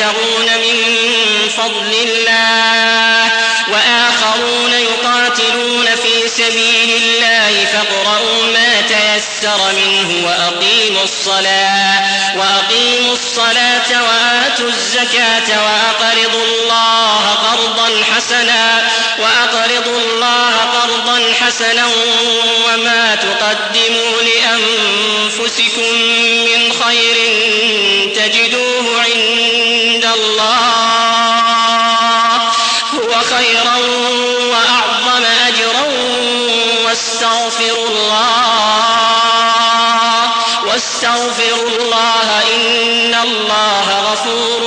يبتغون من فضل الله وآخرون يقاتلون في سبيل الله فاقرؤوا ما تيسر منه وأقيموا الصلاة وأقيموا الصلاة وآتوا الزكاة وأقرضوا الله قرضا حسنا وأقرضوا الله قرضا حسنا وما تقدموا خيرا وأعظم أجرا واستغفروا الله واستغفروا الله إن الله غفور